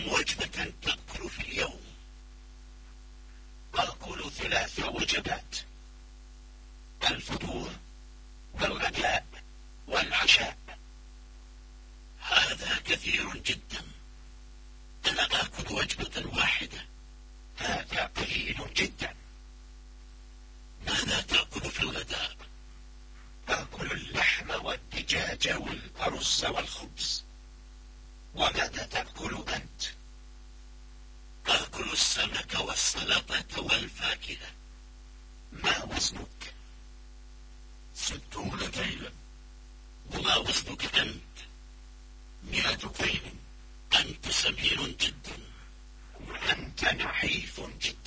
كم وجبة تأكل في اليوم. آكل ثلاث وجبات. الفطور والغداء والعشاء. هذا كثير جدا. أنا آكل وجبة واحدة. هذا قليل جدا. ماذا تأكل في الغداء؟ آكل اللحم والدجاج والأرز والخبز. وماذا تأكل؟ السمك والسلطة والفاكهة. ما وزنك؟ ستون كيلا. وما وزنك أنت؟ مئة كيل. أنت سمين جدا. وأنت نحيف جدا.